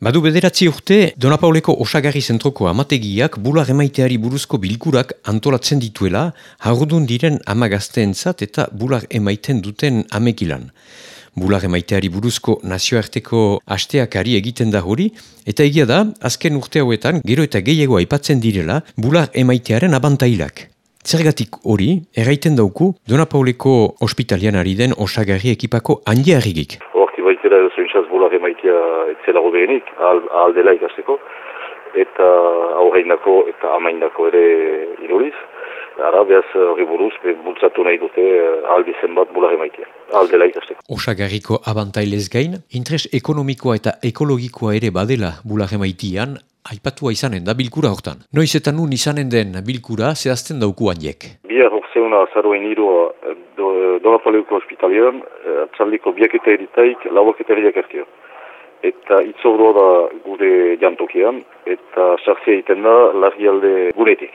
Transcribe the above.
Badu bederatzi urte, Donapauleko osagarri zentroko amategiak bular emaiteari buruzko bilkurak antolatzen dituela, harudun diren amagazteentzat eta bular emaiten duten amekilan. Bular emaiteari buruzko nazioarteko asteakari egiten da hori, eta egia da, azken urte hauetan, gero eta gehiago aipatzen direla, bular emaitearen abantailak. Zergatik hori, erraiten dauku, Donapauleko ospitalian ari den osagarri ekipako handiarrigik. Horki baitera zointzaz bular emaitea etzela goberenik, ahal, ahal dela ikasteko, eta aurreindako eta amaindako ere inuriz. Ara, behaz, hori buruz, bultzatu nahi dute albizen bat bular emaitea, ahal dela ikasteko. Osagarriko abantailez gain, interes ekonomikoa eta ekologikoa ere badela bular emaitian, aipatua izanen da bilkura hortan. Noiz eta nun izanen den bilkura zehazten dauku handiek. Bihar orzeuna zaroen iroa do, Donapaleuko hospitalian, atzaldiko biak eta eritaik, lauak eta eriak ertio. Eta itzordo da gure jantokian, eta sartzea egiten da largialde guretik.